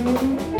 Música